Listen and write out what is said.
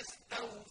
يستوون